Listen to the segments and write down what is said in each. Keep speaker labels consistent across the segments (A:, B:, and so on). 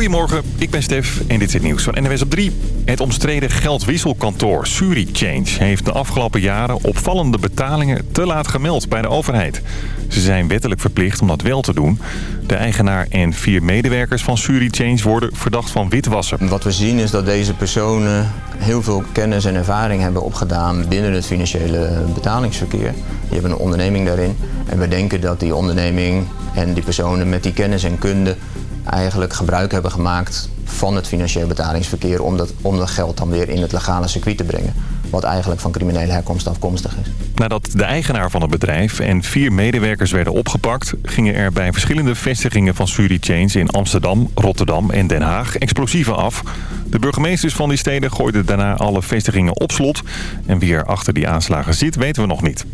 A: Goedemorgen, ik ben Stef en dit is het nieuws van NWS op 3. Het omstreden geldwisselkantoor SuriChange heeft de afgelopen jaren opvallende betalingen te laat gemeld bij de overheid. Ze zijn wettelijk verplicht om dat wel te doen. De eigenaar en vier medewerkers van SuriChange worden verdacht van witwassen.
B: Wat we zien is dat deze personen heel veel kennis en ervaring hebben opgedaan binnen het financiële betalingsverkeer. Die hebben een onderneming daarin. En we denken dat die onderneming en die personen met die kennis en kunde eigenlijk gebruik hebben gemaakt van het financieel betalingsverkeer om dat, om dat geld dan weer in het legale circuit te brengen. Wat eigenlijk van criminele herkomst afkomstig is.
A: Nadat de eigenaar van het bedrijf en vier medewerkers werden opgepakt... gingen er bij verschillende vestigingen van SuriChange in Amsterdam, Rotterdam en Den Haag explosieven af. De burgemeesters van die steden gooiden daarna alle vestigingen op slot. En wie er achter die aanslagen zit, weten we nog niet.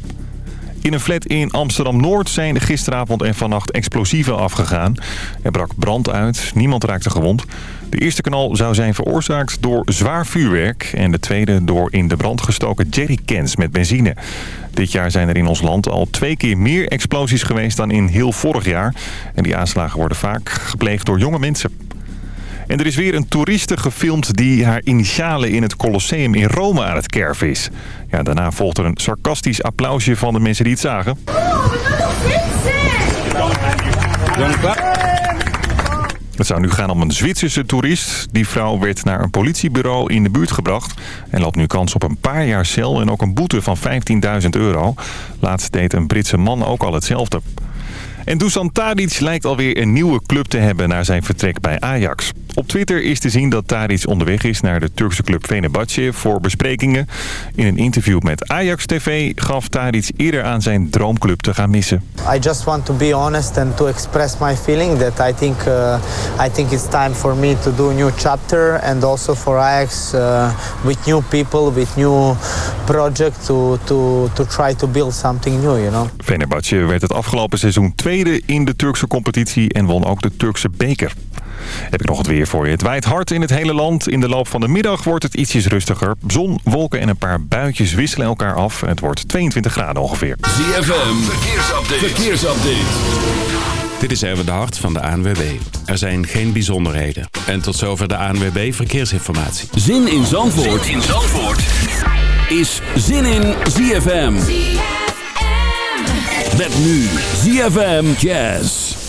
A: In een flat in Amsterdam-Noord zijn gisteravond en vannacht explosieven afgegaan. Er brak brand uit, niemand raakte gewond. De eerste knal zou zijn veroorzaakt door zwaar vuurwerk... en de tweede door in de brand gestoken jerrycans met benzine. Dit jaar zijn er in ons land al twee keer meer explosies geweest dan in heel vorig jaar. En die aanslagen worden vaak gepleegd door jonge mensen. En er is weer een toeriste gefilmd die haar initialen in het Colosseum in Rome aan het kerven is. Ja, daarna volgt er een sarcastisch applausje van de mensen die het zagen. Het zou nu gaan om een Zwitserse toerist. Die vrouw werd naar een politiebureau in de buurt gebracht... en loopt nu kans op een paar jaar cel en ook een boete van 15.000 euro. Laatst deed een Britse man ook al hetzelfde. En Dusan Tadic lijkt alweer een nieuwe club te hebben na zijn vertrek bij Ajax. Op Twitter is te zien dat Tadic onderweg is naar de Turkse club Fenerbahce voor besprekingen. In een interview met Ajax TV gaf Tadic eerder aan zijn droomclub te gaan missen.
C: I just want to be honest and to express my feeling that I think uh, I think it's time for me to do a new chapter and also for Ajax uh, with new people, with new project to to to try to build something new, you know.
A: Fenerbahce werd het afgelopen seizoen tweede in de Turkse competitie en won ook de Turkse beker. Heb ik nog het weer voor je. Het waait hard in het hele land. In de loop van de middag wordt het ietsjes rustiger. Zon, wolken en een paar buitjes wisselen elkaar af. Het wordt 22 graden ongeveer.
D: ZFM, verkeersupdate. verkeersupdate. Dit is even de hart van de ANWB. Er zijn geen bijzonderheden. En tot zover de ANWB Verkeersinformatie.
E: Zin in Zandvoort, zin in Zandvoort. is Zin in ZFM. ZFM. Met nu ZFM Jazz.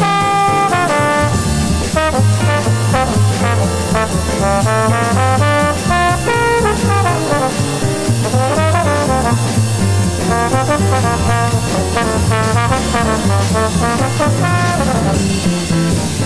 F: Thank Thank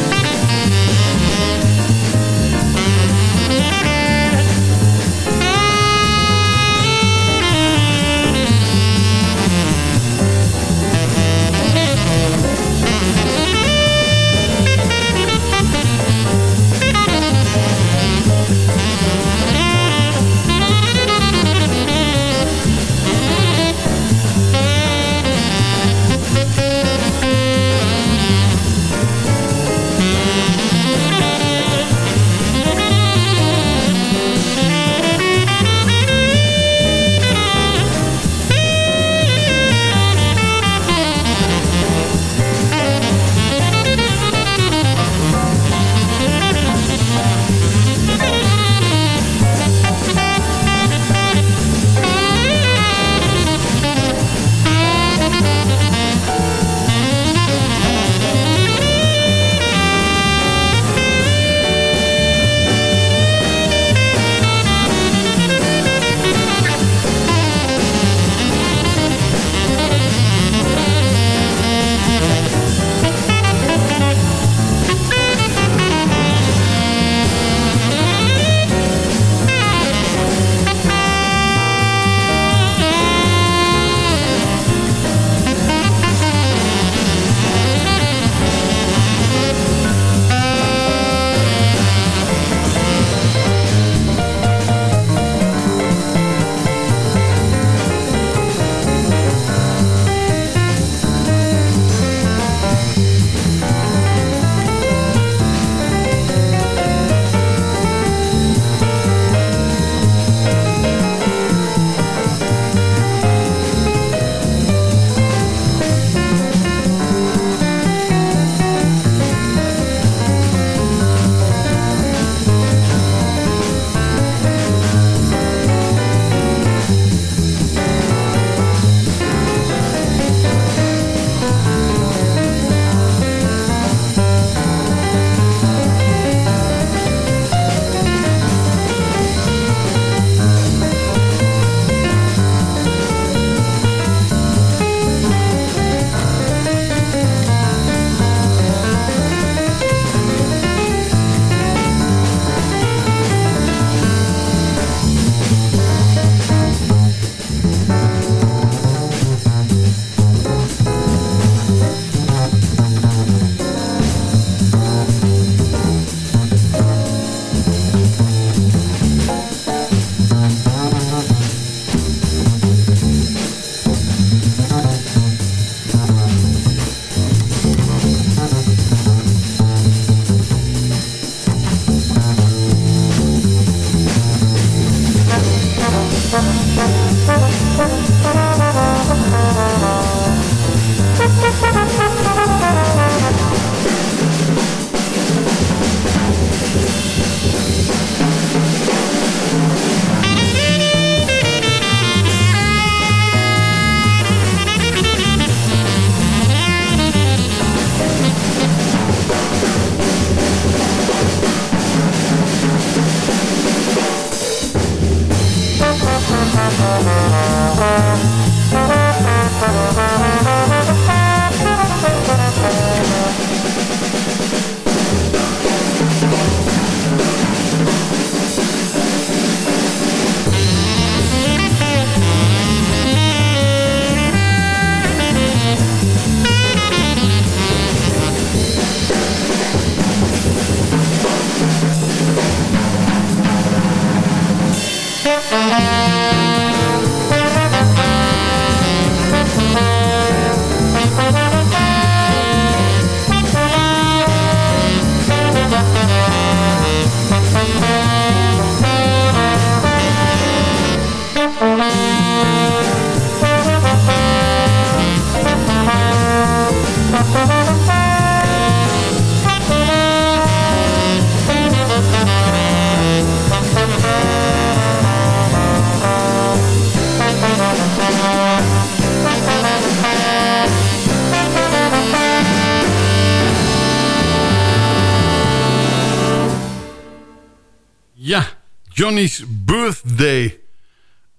F: Johnny's Birthday.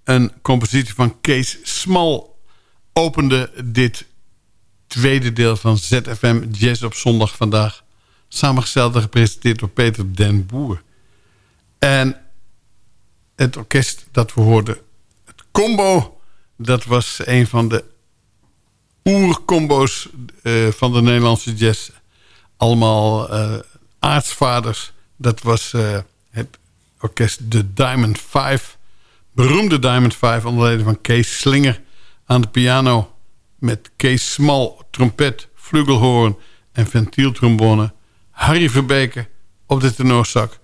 F: Een compositie van Kees Smal opende dit tweede deel van ZFM Jazz op zondag vandaag. Samengesteld en gepresenteerd door Peter den Boer. En het orkest dat we hoorden, het combo... dat was een van de oercombo's uh, van de Nederlandse jazz. Allemaal uh. Dat was uh, het orkest de Diamond Five. Beroemde Diamond Five onder leiding van Kees Slinger aan de piano. Met Kees Smal, trompet, flugelhoorn en ventieltrombone. Harry Verbeke op de tenorzak.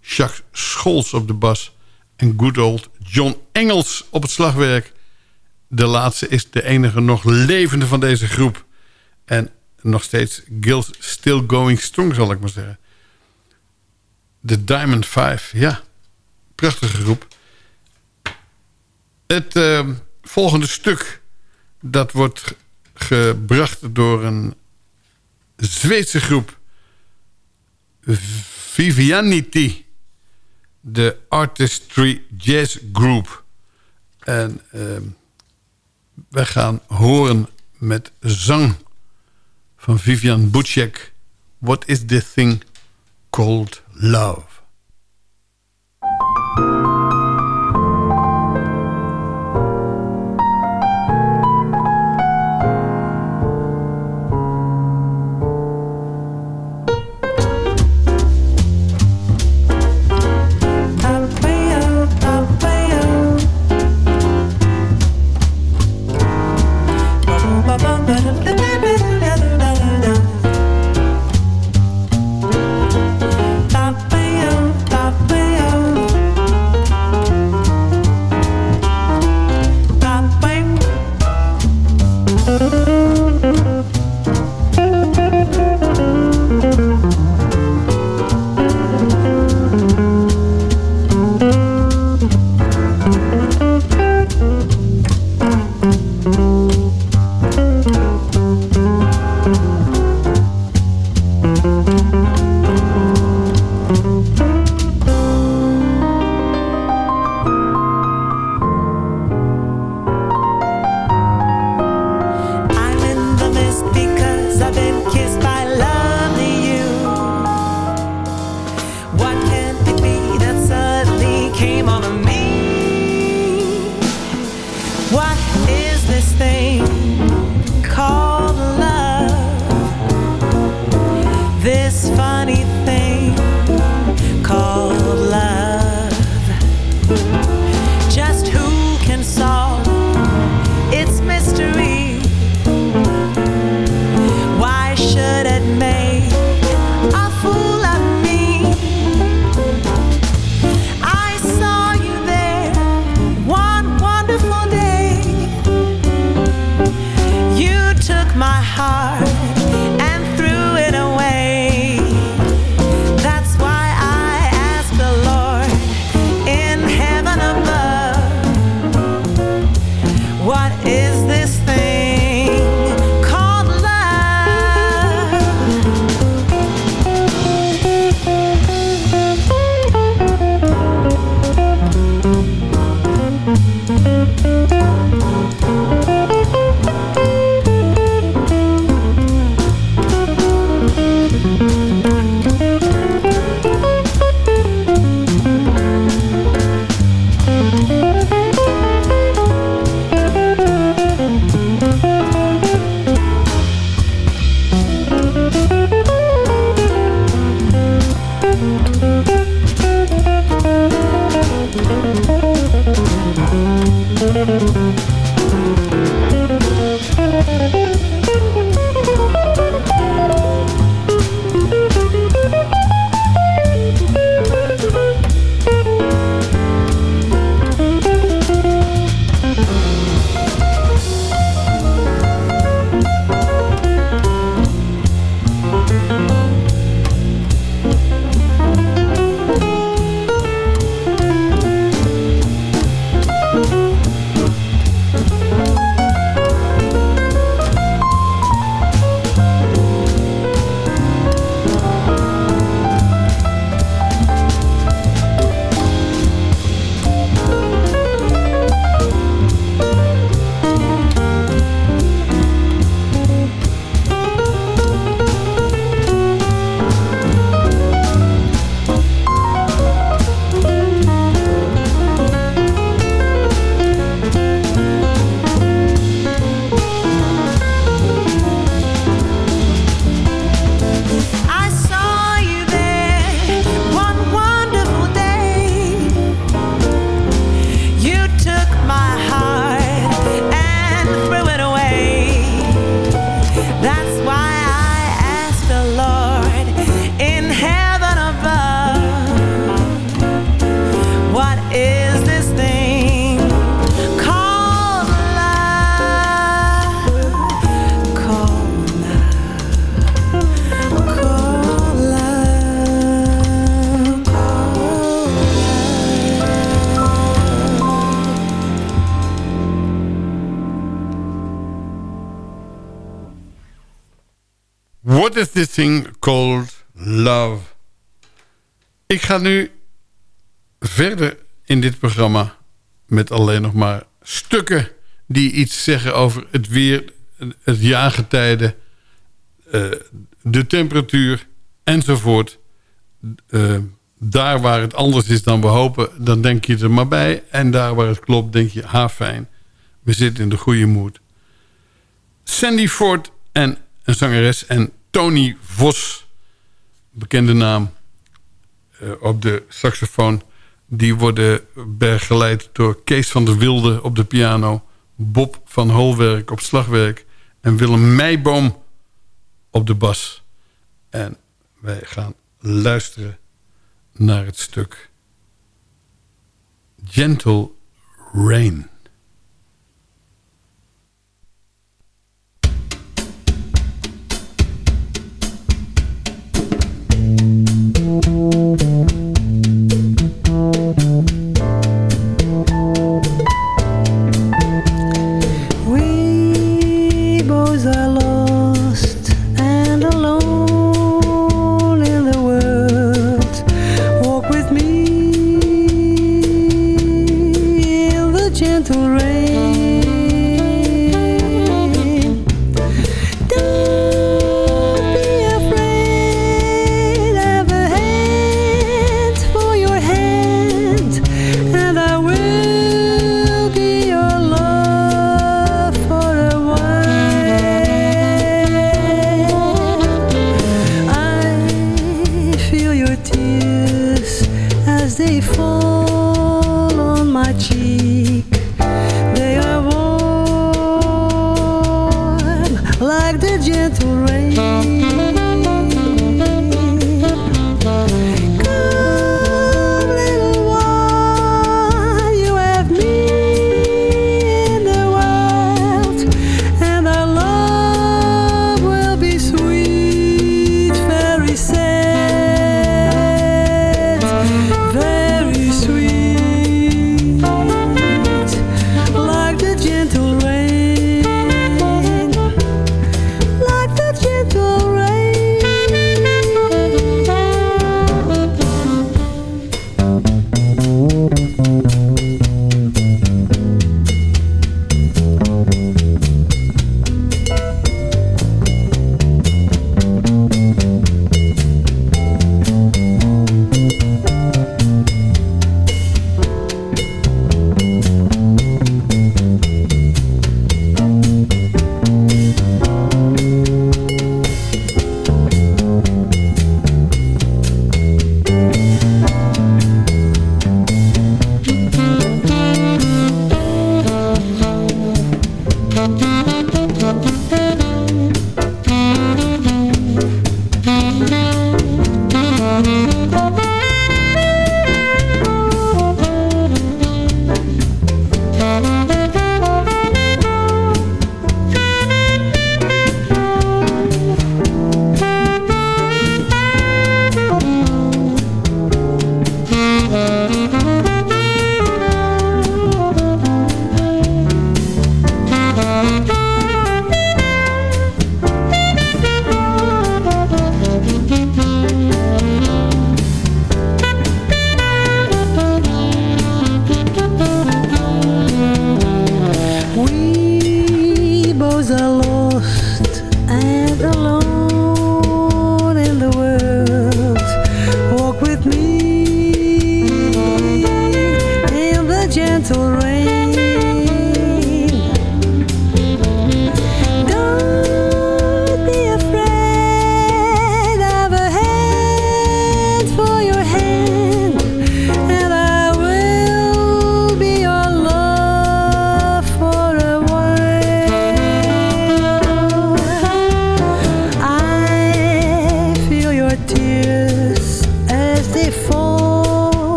F: Jacques Scholz op de bas. En good old John Engels op het slagwerk. De laatste is de enige nog levende van deze groep. En nog steeds Gil still going strong, zal ik maar zeggen. De Diamond Five, ja. Prachtige groep. Het uh, volgende stuk... dat wordt gebracht door een Zweedse groep. Vivianity. De Artistry Jazz Group. En uh, wij gaan horen met zang van Vivian Butchek. What is this thing called love?
G: What is this thing called love? Ik ga nu verder in dit programma met alleen nog maar stukken die iets zeggen over het weer, het jaargetijde, uh, de temperatuur enzovoort. Uh, daar waar het anders is dan we hopen, dan denk je er maar bij. En daar waar het klopt, denk je, ha fijn, we zitten in de goede moed. Sandy Ford en een zangeres en Tony Vos, bekende naam uh, op de saxofoon. Die worden begeleid door Kees van der Wilde op de piano... Bob van Holwerk op slagwerk... en Willem Meijboom op de bas. En wij gaan luisteren naar het stuk Gentle Rain.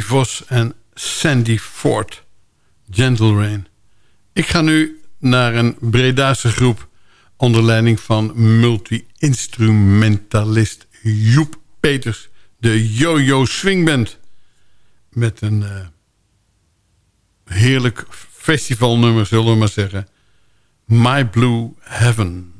F: Vos en Sandy Ford. Gentle Rain. Ik ga nu naar een Bredaanse groep... onder leiding van multi-instrumentalist Joep Peters. De Yo-Yo Swing Band. Met een uh, heerlijk festivalnummer, zullen we maar zeggen. My Blue Heaven.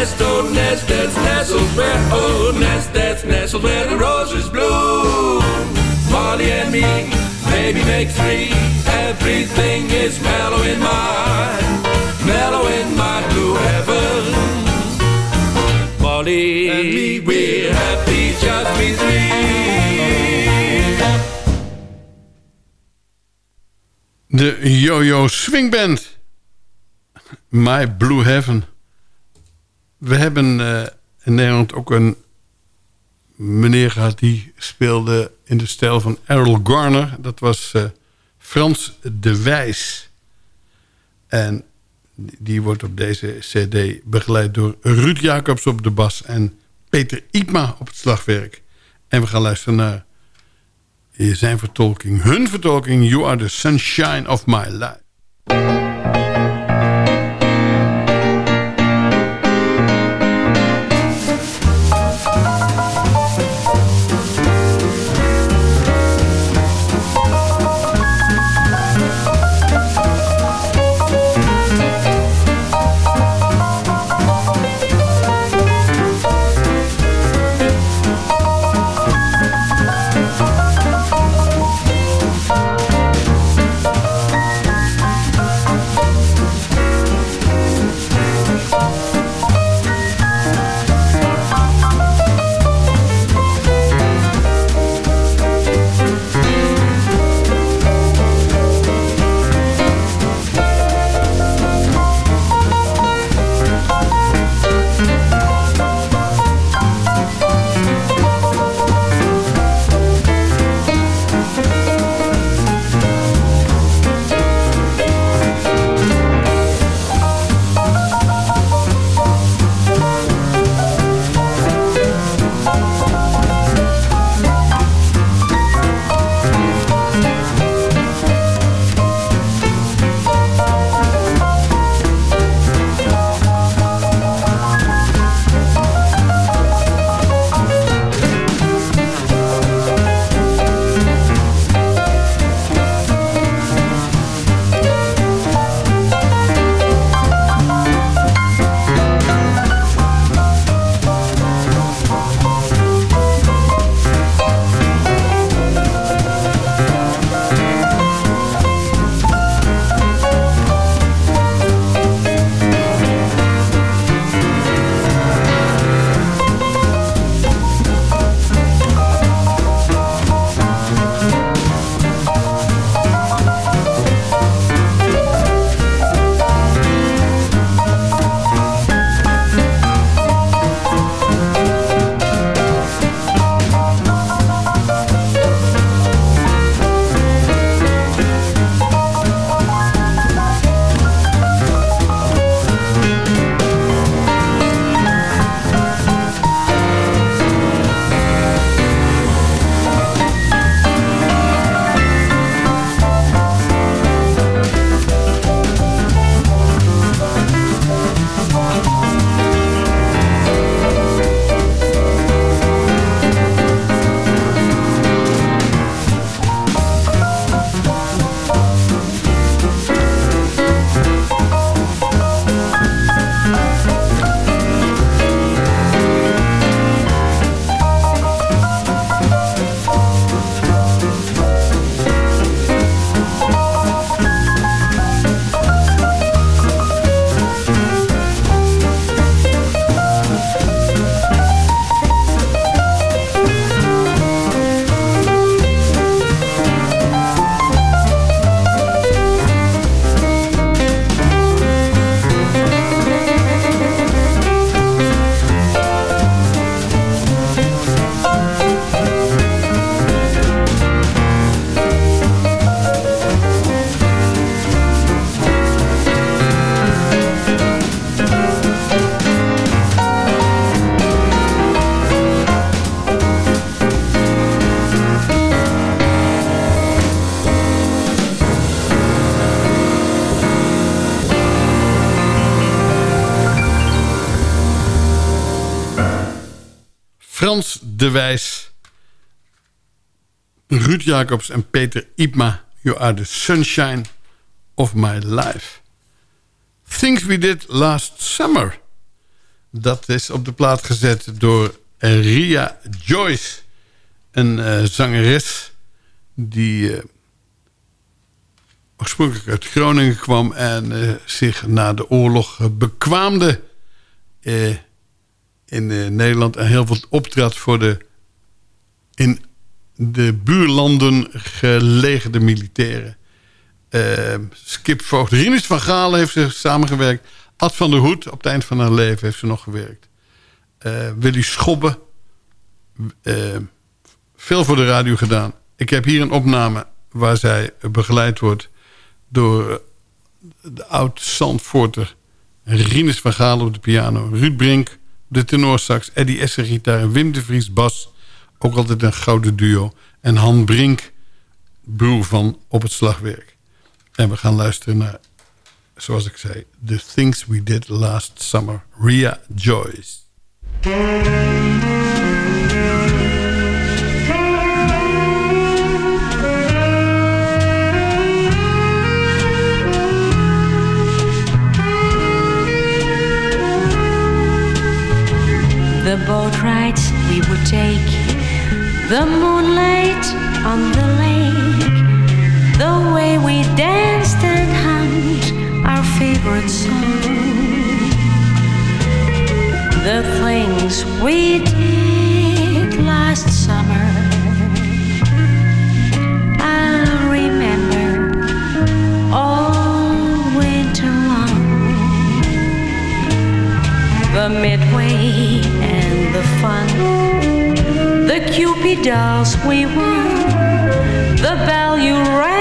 H: nest, oh nest, that's nestles where, oh nest, that's nestles where the roses bloom. Molly and me, baby make three. Everything is mellow in my, mellow in my blue heaven. Molly and me, we're happy, just we three.
F: De Yo-Yo Swing Band. My Blue Heaven. We hebben uh, in Nederland ook een meneer gehad... die speelde in de stijl van Errol Garner. Dat was uh, Frans de Wijs. En die wordt op deze cd begeleid door Ruud Jacobs op de bas... en Peter Iepma op het slagwerk. En we gaan luisteren naar zijn vertolking, hun vertolking... You are the sunshine of my life. De Ruud Jacobs en Peter Ipma. You are the sunshine of my life. Things We Did Last Summer. Dat is op de plaat gezet door Ria Joyce. Een uh, zangeres die uh, oorspronkelijk uit Groningen kwam... en uh, zich na de oorlog bekwaamde in Nederland... en heel veel optrad voor de in de buurlanden gelegerde militairen. Skip Voogd, Rinus van Gaal heeft ze samengewerkt... Ad van der Hoed, op het eind van haar leven heeft ze nog gewerkt. Uh, Willy Schobbe, uh, veel voor de radio gedaan. Ik heb hier een opname waar zij begeleid wordt door de oud-Zandvoorter Rinus van Gaal op de piano. Ruud Brink de tenorsax, Eddie Esser gitaar Wim de Vries bas. Ook altijd een gouden duo. En Han Brink, broer van op het slagwerk. En we gaan luisteren naar zoals ik zei, The Things We Did Last Summer, Ria Joyce.
I: The boat rides we would take, the moonlight on the lake, the way we danced and hummed our favorite song. The things we did last summer. The midway and the fun. The Cupid dolls we won. The bell you rang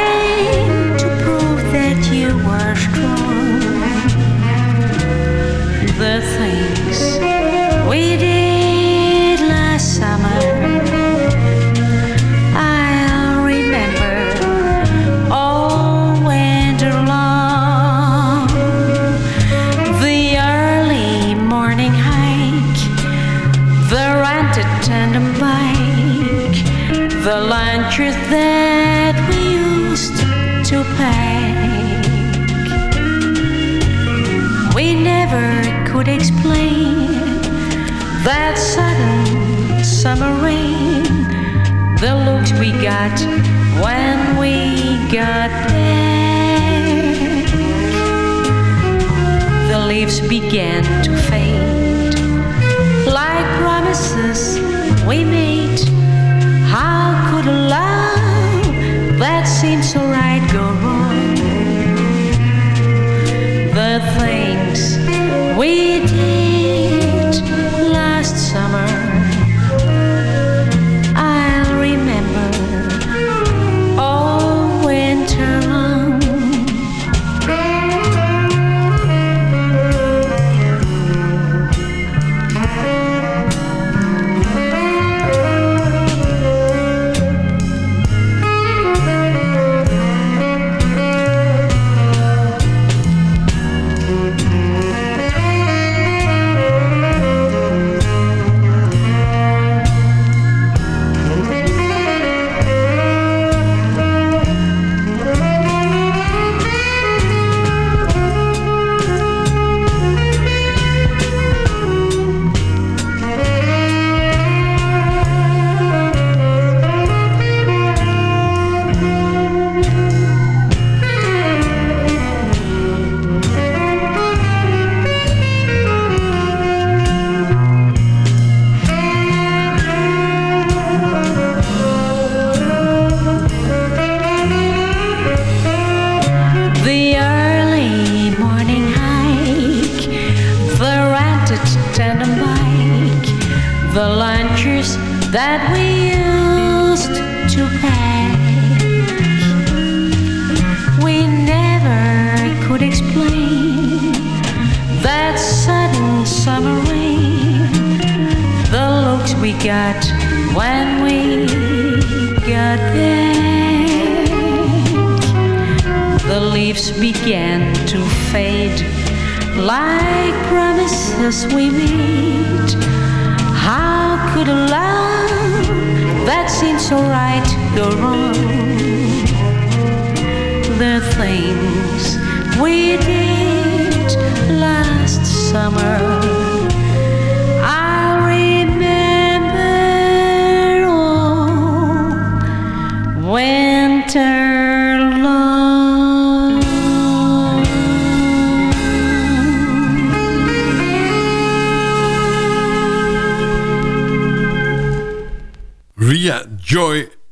F: truth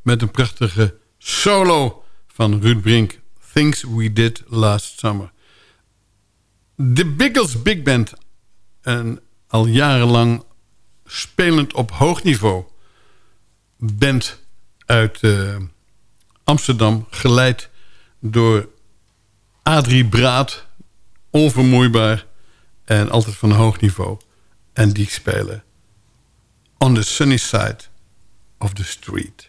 F: met een prachtige solo van Ruud Brink. Things We Did Last Summer. De Biggles Big Band. Een al jarenlang spelend op hoog niveau. Band uit eh, Amsterdam. Geleid door Adrie Braat. Onvermoeibaar. En altijd van hoog niveau. En die spelen On the Sunny Side of the Street.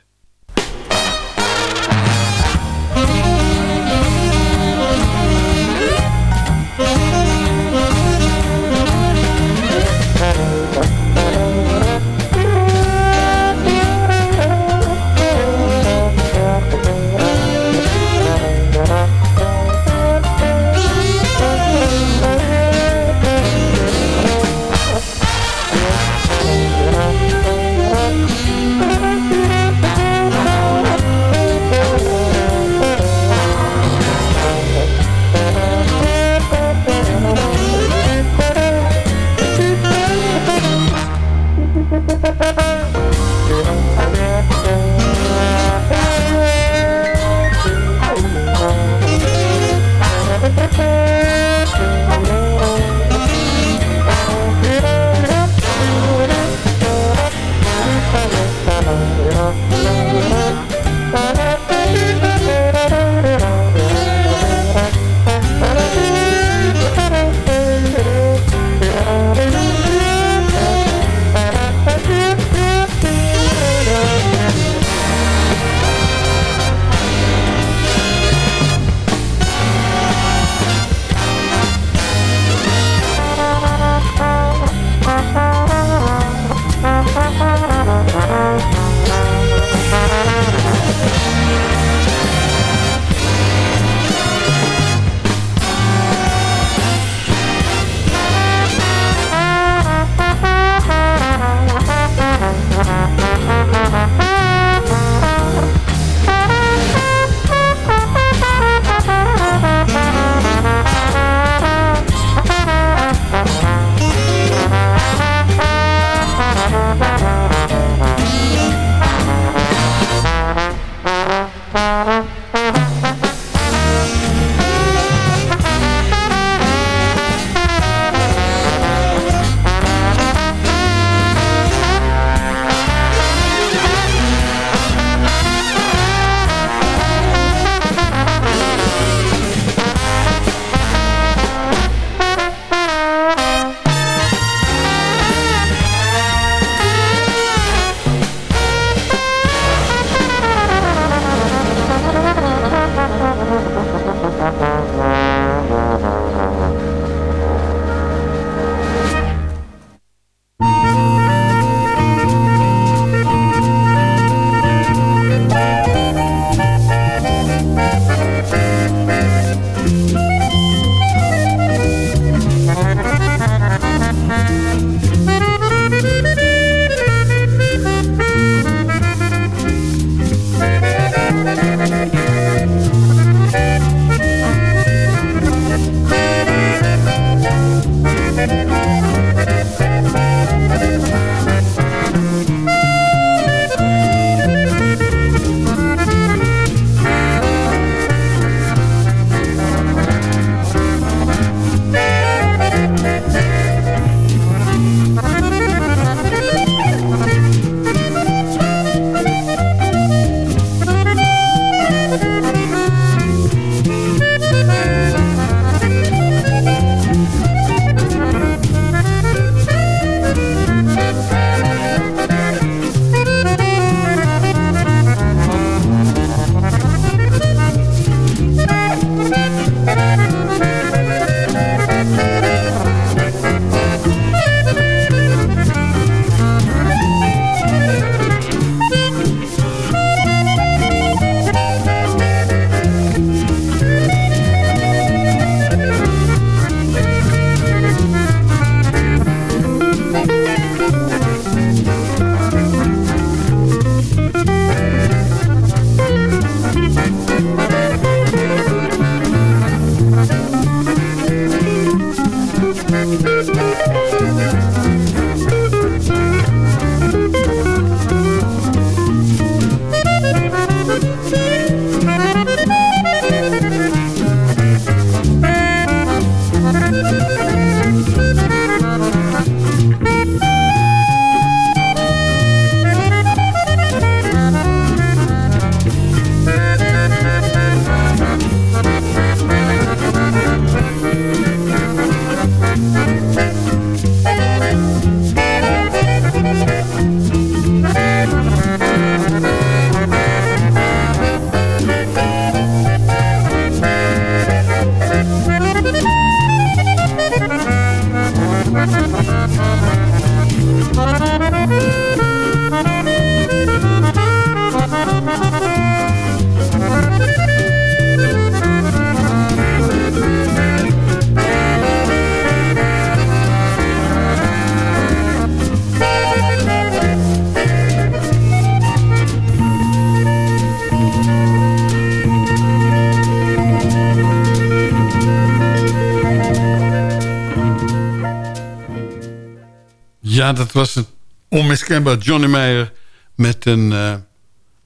F: Ja, dat was een onmiskenbaar Johnny Meyer met een, uh,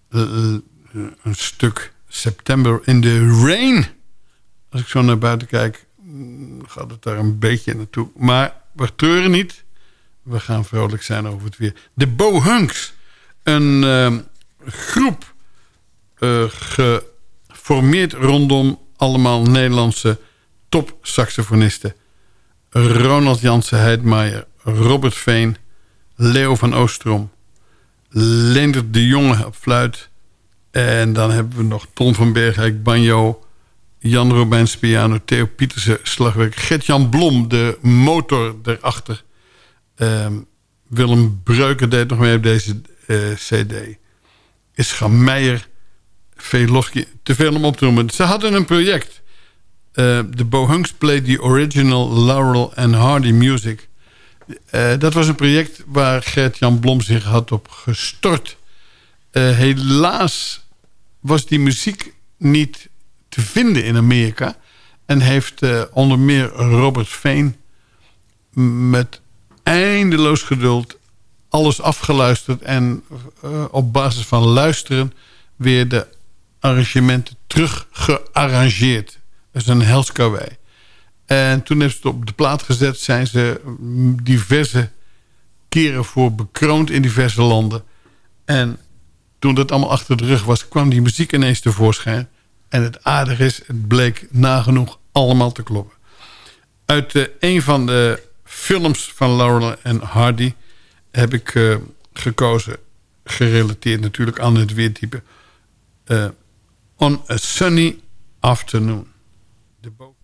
F: een stuk September in the Rain. Als ik zo naar buiten kijk, mm, gaat het daar een beetje naartoe. Maar we treuren niet. We gaan vrolijk zijn over het weer. De Bohunks. Een groep geformeerd rondom allemaal Nederlandse top-saxofonisten. Ronald Jansen Heidmaier, Robert Veen, Leo van Oostrom, Leendert de Jonge op fluit. En dan hebben we nog Ton van Bergijk, banjo, Jan Robijns piano, Theo Pietersen slagwerk, Gert-Jan Blom, de motor erachter. Um, Willem Breuken deed nog mee op deze uh, cd. Ischa Meijer, Velofsky, te veel om op te noemen. Ze hadden een project. Uh, de Bohunks played the original Laurel and Hardy music... Uh, dat was een project waar Gert-Jan Blom zich had op gestort. Uh, helaas was die muziek niet te vinden in Amerika. En heeft uh, onder meer Robert Veen met eindeloos geduld alles afgeluisterd. En op basis van luisteren weer de arrangementen teruggearrangeerd. Dat is een helskawei. En toen hebben ze het op de plaat gezet. Zijn ze diverse keren voor bekroond in diverse landen. En toen dat allemaal achter de rug was... kwam die muziek ineens tevoorschijn. En het aardige is, het bleek nagenoeg allemaal te kloppen. Uit uh, een van de films van Laurel en Hardy... heb ik uh, gekozen, gerelateerd natuurlijk aan het weertype... Uh, On a Sunny Afternoon. De De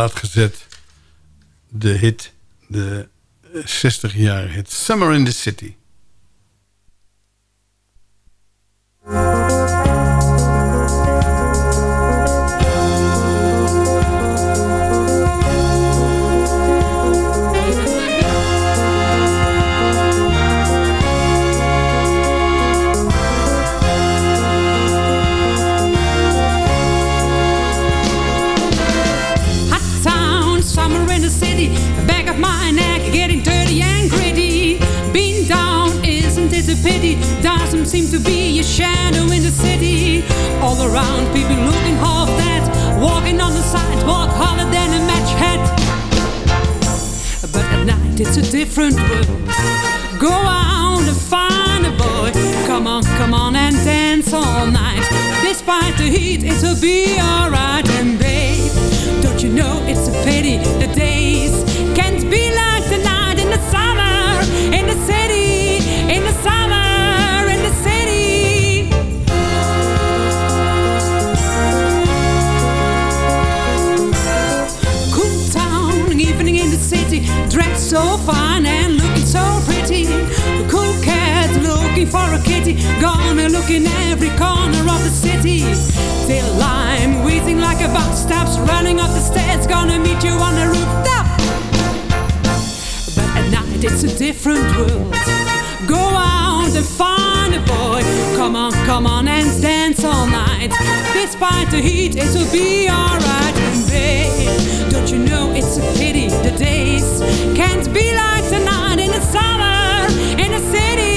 F: plaat gezet de hit, de 60 jaar hit Summer in the City.
J: Seem to be a shadow in the city. All around, people looking half dead, walking on the sidewalk harder than a match head. But at night, it's a different world. Go out and find a boy. Come on, come on and dance all night. Despite the heat, it'll be alright. And babe, don't you know it's I'm wheezing like a bus stops, running up the stairs, gonna meet you on the rooftop. But at night it's a different world. Go out and find a boy. Come on, come on and dance all night. Despite the heat, it'll be alright. Babe, don't you know it's a pity the days can't be like the night in the summer, in the city,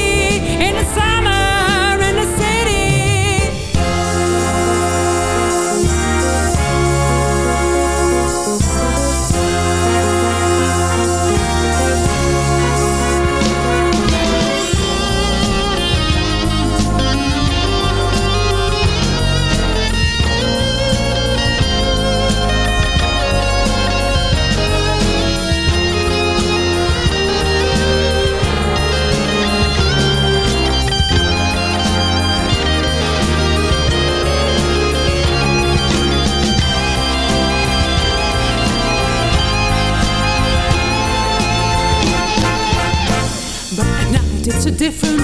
J: different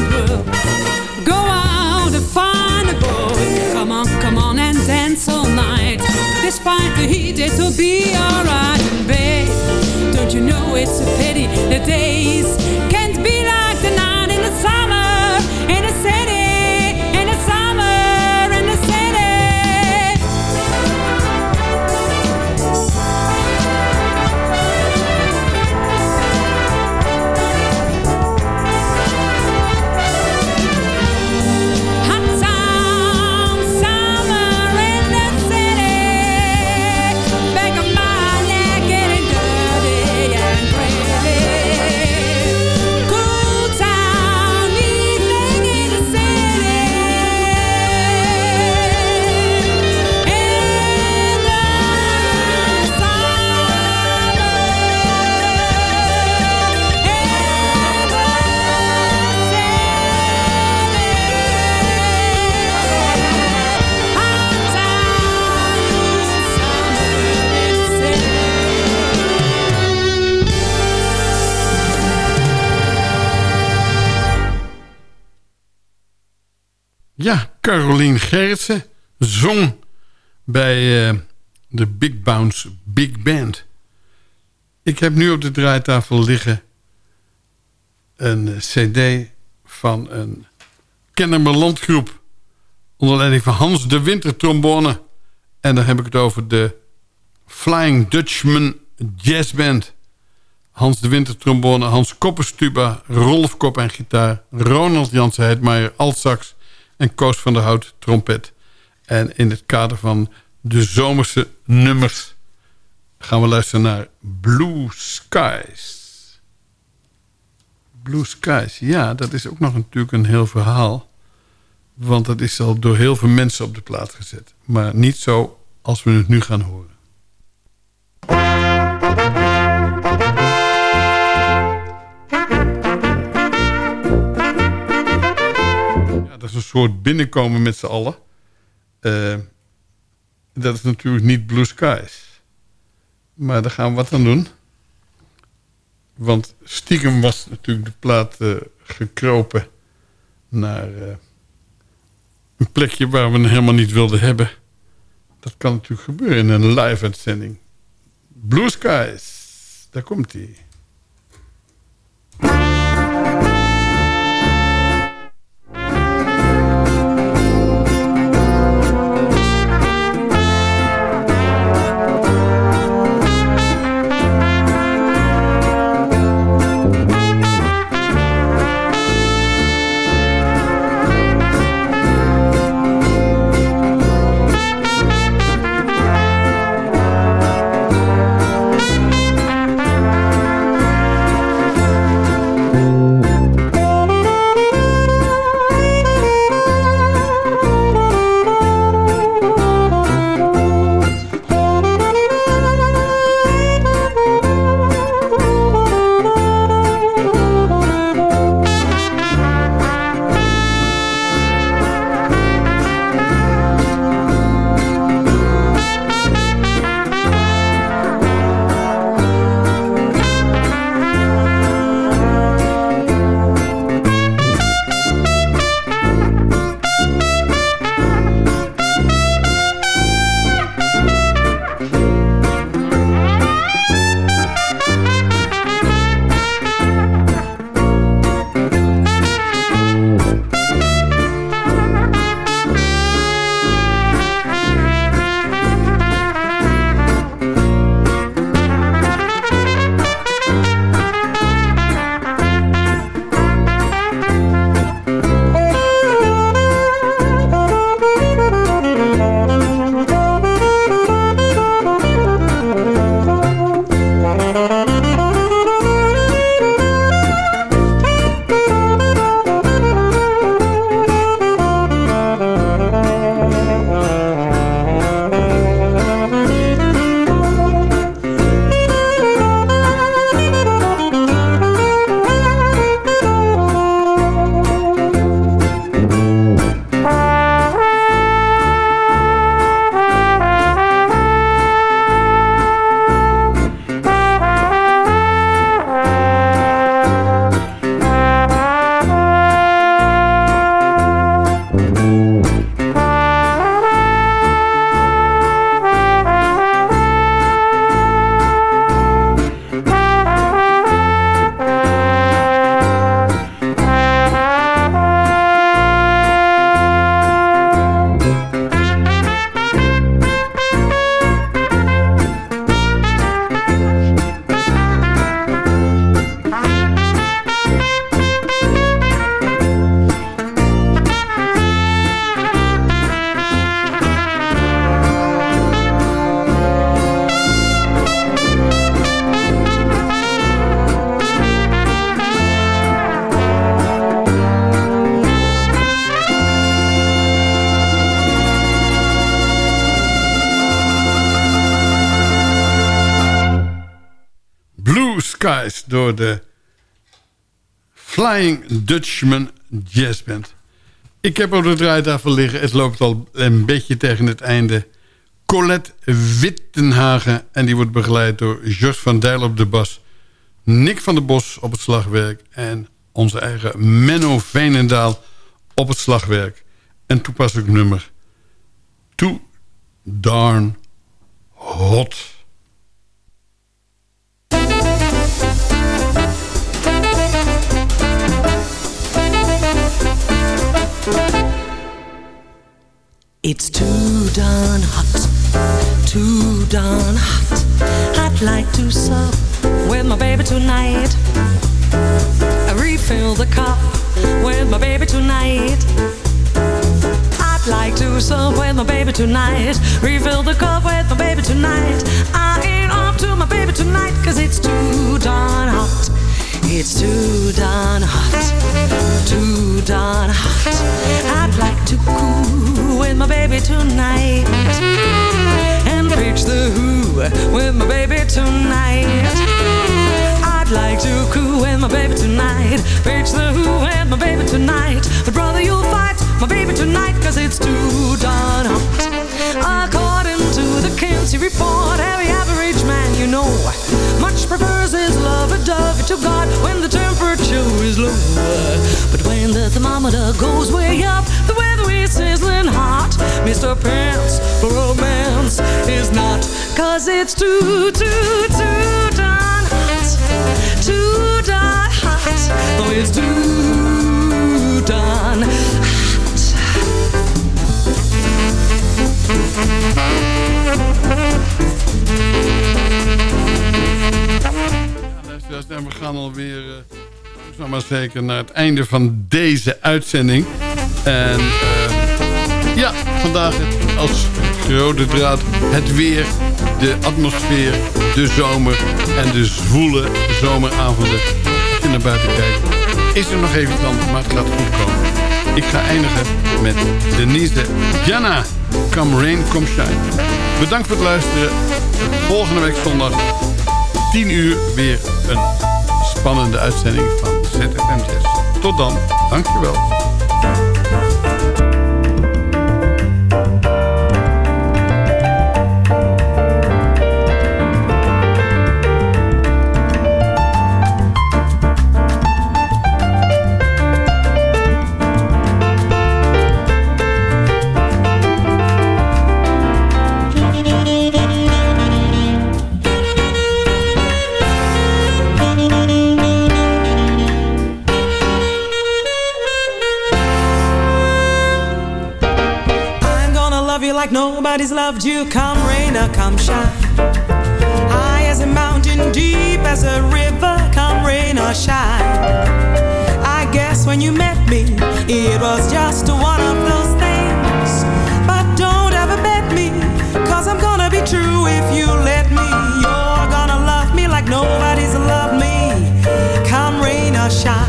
J: Carolien Gerritsen zong bij uh, de Big Bounce Big Band. Ik heb nu op de draaitafel liggen een eh, cd van een Kennemerlandgroep... onder leiding van Hans de Winter trombone. En dan heb ik het over de Flying Dutchman Jazz Band... Hans de Winter trombone, Hans Kopperstuba, Rolf Kop en gitaar... Ronald Jansen Heidmeijer, altsax en Koos van der Hout trompet. En in het kader van de zomerse nummers gaan we luisteren naar Blue Skies. Blue Skies, ja, dat is ook nog natuurlijk een heel verhaal. Want dat is al door heel veel mensen op de plaat gezet. Maar niet zo als we het nu gaan horen. Soort binnenkomen met z'n allen.
F: Uh, dat is natuurlijk niet Blue Skies. Maar daar gaan we wat aan doen. Want stiekem was natuurlijk de plaat uh, gekropen naar uh, een plekje waar we hem helemaal niet wilden hebben. Dat kan natuurlijk gebeuren in een live uitzending. Blue Skies, daar komt hij. Door de Flying Dutchman Jazz Band. Ik heb op de draaitafel liggen. Het loopt al een beetje tegen het einde. Colette Wittenhagen. En die wordt begeleid door Jos van Dijl op de bas. Nick van der Bos op het slagwerk. En onze eigen Menno Veenendaal op het slagwerk. En toepasselijk nummer. Too Darn Hot.
K: It's too darn hot, too darn hot. I'd like to sup with my baby tonight. I refill the cup with my baby tonight. I'd like to sup with my baby tonight. Refill the cup with my baby tonight. I ain't off to my baby tonight, cause it's too darn hot. It's too darn hot, too darn hot. I'd like to cool with my baby tonight and pitch the who with my baby tonight. I'd like to cool with my baby tonight, pitch the who with my baby tonight. But brother, you'll fight my baby tonight, cause it's too darn hot fancy report every average man you know much prefers his love a dove to God when the temperature is low.
L: But when the thermometer goes way up, the weather is sizzling hot. Mr. Pants romance is not 'cause it's too, too, too darn hot. Too darn hot. Oh, it's too
F: En we gaan alweer, uh, maar zeker, naar het einde van deze uitzending. En uh, ja, vandaag als grote draad het weer, de atmosfeer, de zomer en de zwoele zomeravonden. Als je naar buiten kijkt, is er nog even anders, maar het gaat goed komen. Ik ga eindigen met Denise Jana. Come rain, come shine. Bedankt voor het luisteren. Volgende week zondag 10 uur weer een spannende uitzending van ZFM Jazz. Tot dan. Dankjewel.
L: Nobody's loved you. Come rain or come shine. High as a mountain, deep as a river. Come rain or shine. I guess when you met me, it was just one of those things. But don't ever bet me, cause I'm gonna be true if you let me. You're gonna love me like nobody's loved me. Come rain or shine.